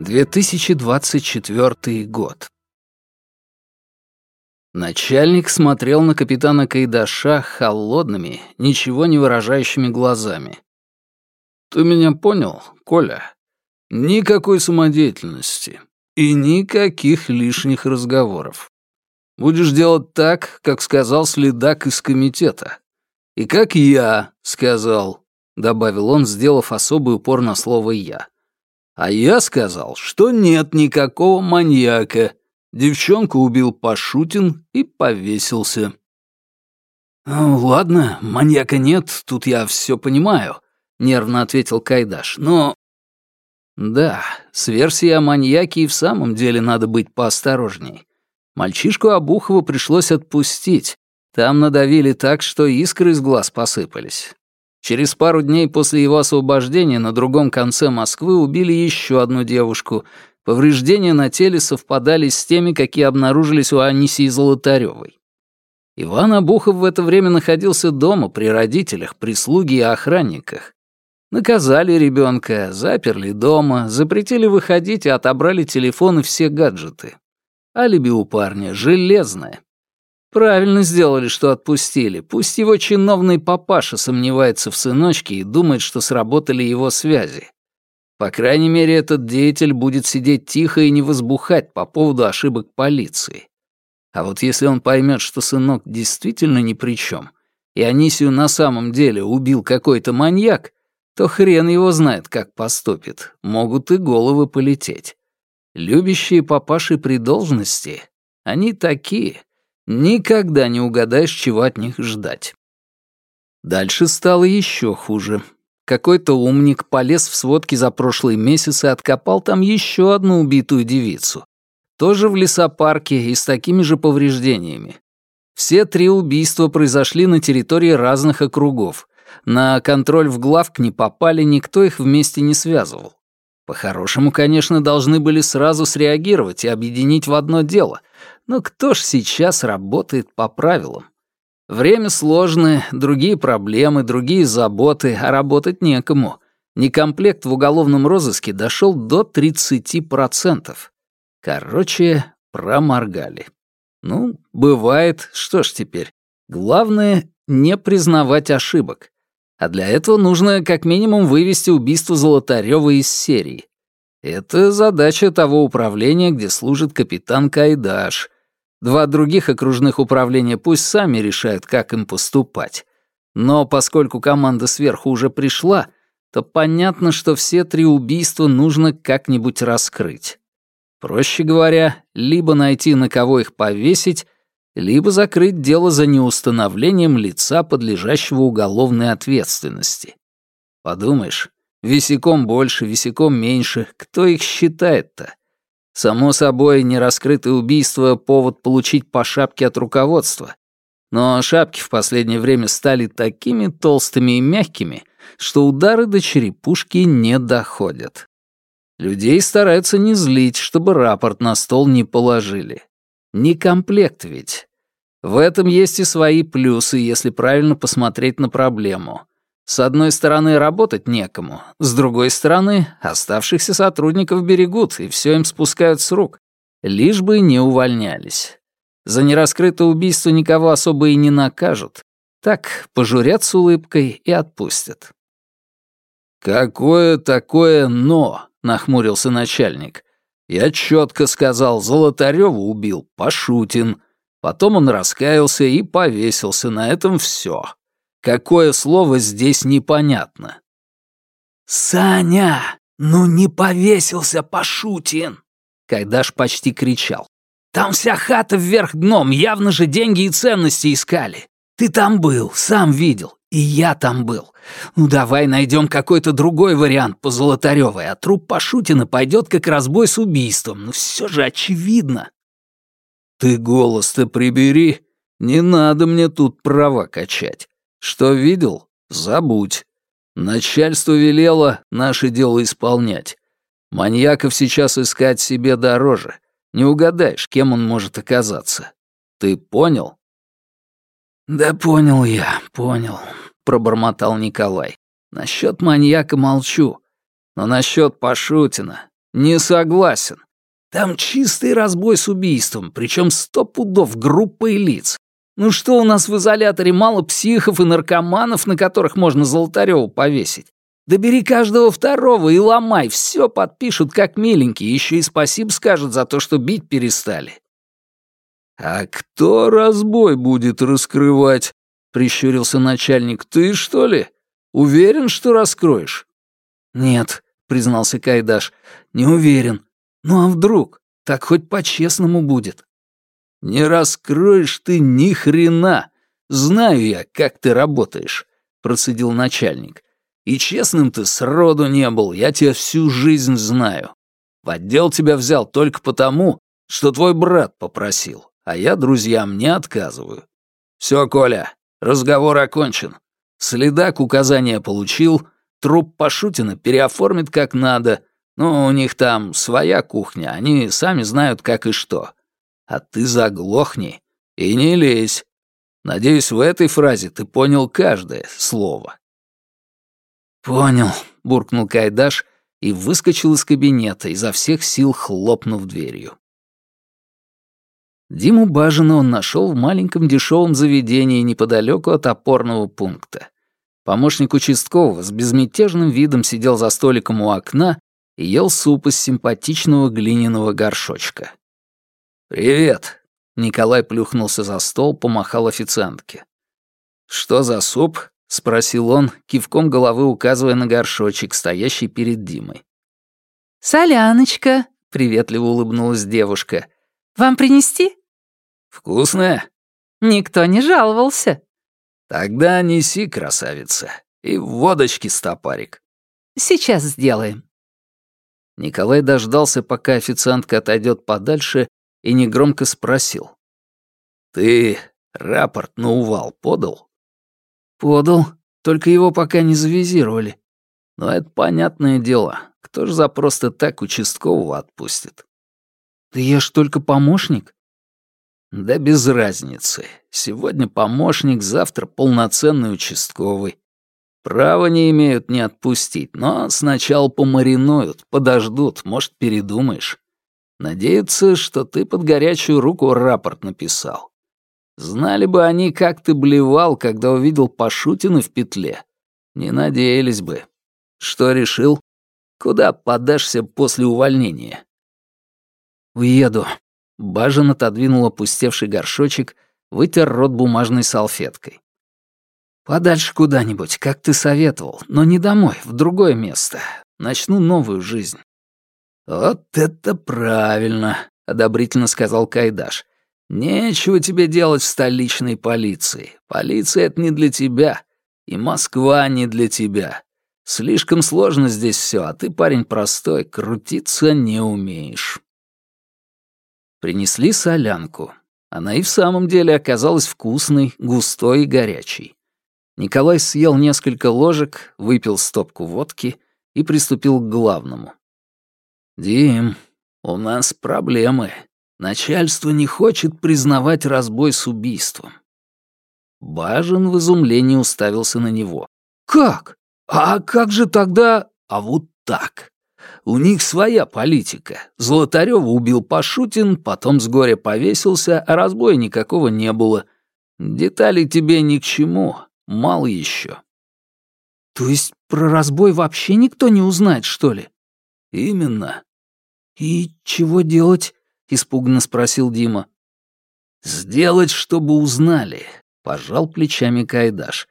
2024 год. Начальник смотрел на капитана Кайдаша холодными, ничего не выражающими глазами. «Ты меня понял, Коля? Никакой самодеятельности и никаких лишних разговоров. Будешь делать так, как сказал следак из комитета. И как я сказал», — добавил он, сделав особый упор на слово «я». «А я сказал, что нет никакого маньяка, Девчонку убил Пашутин и повесился. «Ладно, маньяка нет, тут я все понимаю», — нервно ответил Кайдаш. «Но...» «Да, с версией о маньяке и в самом деле надо быть поосторожней. Мальчишку Обухова пришлось отпустить. Там надавили так, что искры из глаз посыпались. Через пару дней после его освобождения на другом конце Москвы убили еще одну девушку, Повреждения на теле совпадали с теми, какие обнаружились у Анисии Золотарёвой. Иван Обухов в это время находился дома при родителях, прислуге и охранниках. Наказали ребенка, заперли дома, запретили выходить и отобрали телефон и все гаджеты. Алиби у парня железное. Правильно сделали, что отпустили. Пусть его чиновный папаша сомневается в сыночке и думает, что сработали его связи. По крайней мере, этот деятель будет сидеть тихо и не возбухать по поводу ошибок полиции. А вот если он поймет, что сынок действительно ни при чем, и Анисию на самом деле убил какой-то маньяк, то хрен его знает, как поступит. Могут и головы полететь. Любящие папаши при должности, они такие. Никогда не угадаешь, чего от них ждать. Дальше стало еще хуже. Какой-то умник полез в сводки за прошлый месяц и откопал там еще одну убитую девицу. Тоже в лесопарке и с такими же повреждениями. Все три убийства произошли на территории разных округов. На контроль в главк не попали, никто их вместе не связывал. По-хорошему, конечно, должны были сразу среагировать и объединить в одно дело. Но кто ж сейчас работает по правилам? Время сложное, другие проблемы, другие заботы, а работать некому. Некомплект в уголовном розыске дошел до 30%. Короче, проморгали. Ну, бывает, что ж теперь. Главное — не признавать ошибок. А для этого нужно как минимум вывести убийство Золотарёва из серии. Это задача того управления, где служит капитан Кайдаш — Два других окружных управления пусть сами решают, как им поступать. Но поскольку команда сверху уже пришла, то понятно, что все три убийства нужно как-нибудь раскрыть. Проще говоря, либо найти, на кого их повесить, либо закрыть дело за неустановлением лица, подлежащего уголовной ответственности. Подумаешь, висяком больше, висяком меньше, кто их считает-то? Само собой, нераскрытое убийство — повод получить по шапке от руководства. Но шапки в последнее время стали такими толстыми и мягкими, что удары до черепушки не доходят. Людей стараются не злить, чтобы рапорт на стол не положили. Не комплект ведь. В этом есть и свои плюсы, если правильно посмотреть на проблему. С одной стороны, работать некому, с другой стороны, оставшихся сотрудников берегут и все им спускают с рук, лишь бы не увольнялись. За нераскрытое убийство никого особо и не накажут. Так, пожурят с улыбкой и отпустят. «Какое такое «но»?» — нахмурился начальник. «Я четко сказал, Золотарёва убил Пашутин. Потом он раскаялся и повесился, на этом все. Какое слово здесь непонятно? «Саня, ну не повесился Пашутин!» Кайдаш почти кричал. «Там вся хата вверх дном, явно же деньги и ценности искали. Ты там был, сам видел, и я там был. Ну давай найдем какой-то другой вариант по Золотаревой, а труп Пашутина пойдет как разбой с убийством. Ну все же очевидно». «Ты голос-то прибери, не надо мне тут права качать. Что видел? Забудь. Начальство велело наше дело исполнять. Маньяков сейчас искать себе дороже. Не угадаешь, кем он может оказаться. Ты понял? Да понял я, понял, пробормотал Николай. Насчет маньяка молчу. Но насчет Пашутина Не согласен. Там чистый разбой с убийством, причем сто пудов группой лиц. Ну что у нас в изоляторе мало психов и наркоманов, на которых можно Золотарёву повесить? Да бери каждого второго и ломай, все подпишут как миленькие, еще и спасибо скажут за то, что бить перестали. «А кто разбой будет раскрывать?» — прищурился начальник. «Ты, что ли? Уверен, что раскроешь?» «Нет», — признался Кайдаш, — «не уверен. Ну а вдруг? Так хоть по-честному будет». «Не раскроешь ты ни хрена. Знаю я, как ты работаешь», — процедил начальник. И честным ты сроду не был, я тебя всю жизнь знаю. В отдел тебя взял только потому, что твой брат попросил, а я друзьям не отказываю. Все, Коля, разговор окончен. Следак указания получил, труп Пашутина переоформит как надо, ну, у них там своя кухня, они сами знают, как и что. А ты заглохни и не лезь. Надеюсь, в этой фразе ты понял каждое слово. «Понял», — буркнул Кайдаш и выскочил из кабинета, изо всех сил хлопнув дверью. Диму Бажина он нашел в маленьком дешевом заведении неподалеку от опорного пункта. Помощник участкового с безмятежным видом сидел за столиком у окна и ел суп из симпатичного глиняного горшочка. «Привет!» — Николай плюхнулся за стол, помахал официантке. «Что за суп?» — спросил он, кивком головы указывая на горшочек, стоящий перед Димой. «Соляночка», — приветливо улыбнулась девушка. «Вам принести?» «Вкусная?» «Никто не жаловался». «Тогда неси, красавица, и водочки стопарик». «Сейчас сделаем». Николай дождался, пока официантка отойдет подальше, и негромко спросил. «Ты рапорт на увал подал?» «Подал, только его пока не завизировали». «Но это понятное дело. Кто ж за просто так участкового отпустит?» «Да я ж только помощник». «Да без разницы. Сегодня помощник, завтра полноценный участковый. Права не имеют не отпустить, но сначала помаринуют, подождут, может, передумаешь. Надеются, что ты под горячую руку рапорт написал. Знали бы они, как ты блевал, когда увидел Пашутина в петле. Не надеялись бы. Что решил? Куда подашься после увольнения? Уеду. Бажен отодвинул опустевший горшочек, вытер рот бумажной салфеткой. Подальше куда-нибудь, как ты советовал, но не домой, в другое место. Начну новую жизнь. Вот это правильно, одобрительно сказал Кайдаш. Нечего тебе делать в столичной полиции. Полиция — это не для тебя. И Москва не для тебя. Слишком сложно здесь все, а ты парень простой, крутиться не умеешь. Принесли солянку. Она и в самом деле оказалась вкусной, густой и горячей. Николай съел несколько ложек, выпил стопку водки и приступил к главному. «Дим, у нас проблемы», Начальство не хочет признавать разбой с убийством. Бажен в изумлении уставился на него. «Как? А как же тогда...» «А вот так. У них своя политика. Золотарёва убил Пашутин, потом с горя повесился, а разбоя никакого не было. Детали тебе ни к чему, мало еще. «То есть про разбой вообще никто не узнает, что ли?» «Именно». «И чего делать?» — испуганно спросил Дима. «Сделать, чтобы узнали», — пожал плечами Кайдаш.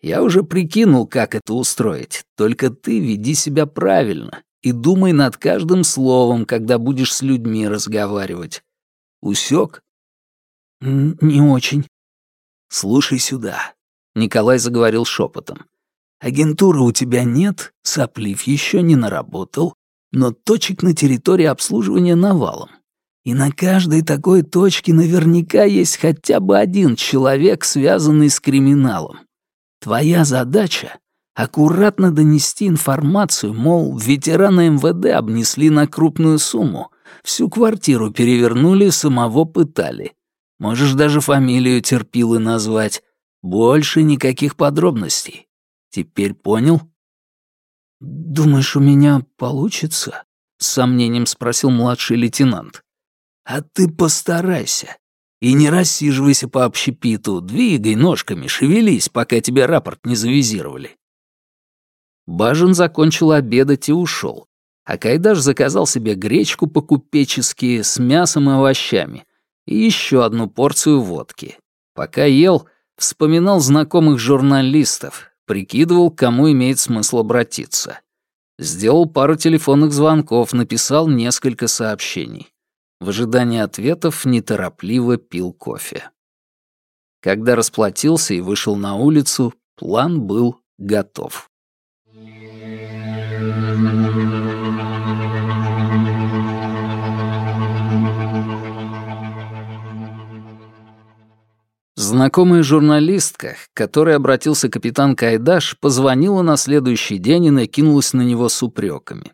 «Я уже прикинул, как это устроить. Только ты веди себя правильно и думай над каждым словом, когда будешь с людьми разговаривать. Усек? «Не очень». «Слушай сюда», — Николай заговорил шепотом. «Агентуры у тебя нет, соплив еще не наработал, но точек на территории обслуживания навалом. И на каждой такой точке наверняка есть хотя бы один человек, связанный с криминалом. Твоя задача — аккуратно донести информацию, мол, ветерана МВД обнесли на крупную сумму, всю квартиру перевернули, самого пытали. Можешь даже фамилию терпилы назвать. Больше никаких подробностей. Теперь понял? «Думаешь, у меня получится?» — с сомнением спросил младший лейтенант. «А ты постарайся. И не рассиживайся по общепиту, двигай ножками, шевелись, пока тебе рапорт не завизировали». Бажен закончил обедать и ушел, а Кайдаш заказал себе гречку по-купечески с мясом и овощами и еще одну порцию водки. Пока ел, вспоминал знакомых журналистов, прикидывал, кому имеет смысл обратиться. Сделал пару телефонных звонков, написал несколько сообщений. В ожидании ответов неторопливо пил кофе. Когда расплатился и вышел на улицу, план был готов. Знакомая журналистка, к которой обратился капитан Кайдаш, позвонила на следующий день и накинулась на него с упреками.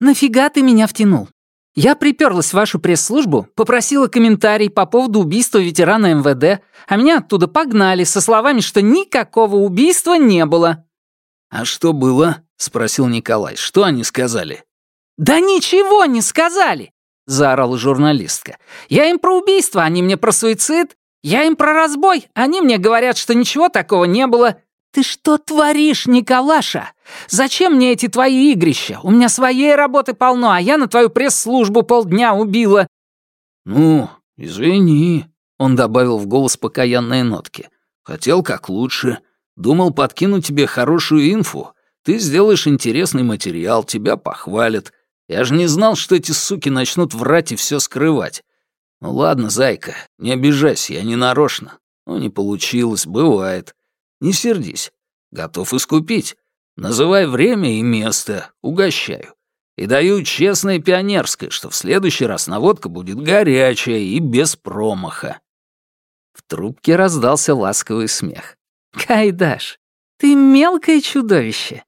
«Нафига ты меня втянул? Я приперлась в вашу пресс-службу, попросила комментарий по поводу убийства ветерана МВД, а меня оттуда погнали со словами, что никакого убийства не было». «А что было?» — спросил Николай. «Что они сказали?» «Да ничего не сказали!» — заорала журналистка. «Я им про убийство, они мне про суицид. Я им про разбой, они мне говорят, что ничего такого не было. Ты что творишь, Николаша? Зачем мне эти твои игрища? У меня своей работы полно, а я на твою пресс-службу полдня убила». «Ну, извини», — он добавил в голос покаянные нотки. «Хотел как лучше. Думал подкинуть тебе хорошую инфу. Ты сделаешь интересный материал, тебя похвалят. Я же не знал, что эти суки начнут врать и все скрывать. «Ну ладно, зайка, не обижайся, я не нарочно. Ну, не получилось, бывает. Не сердись. Готов искупить. Называй время и место, угощаю. И даю честное пионерское, что в следующий раз наводка будет горячая и без промаха». В трубке раздался ласковый смех. «Кайдаш, ты мелкое чудовище.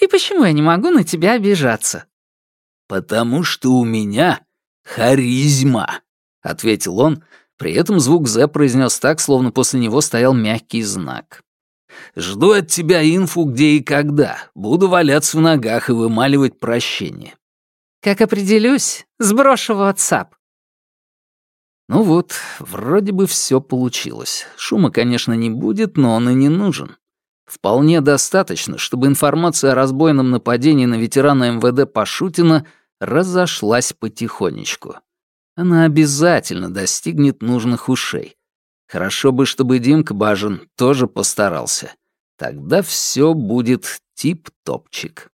И почему я не могу на тебя обижаться?» «Потому что у меня харизма», — ответил он, при этом звук «З» произнес так, словно после него стоял мягкий знак. «Жду от тебя инфу где и когда. Буду валяться в ногах и вымаливать прощение». «Как определюсь, сброшу в WhatsApp». Ну вот, вроде бы все получилось. Шума, конечно, не будет, но он и не нужен. Вполне достаточно, чтобы информация о разбойном нападении на ветерана МВД Пашутина разошлась потихонечку она обязательно достигнет нужных ушей. Хорошо бы, чтобы Димка Бажин тоже постарался. Тогда все будет тип-топчик.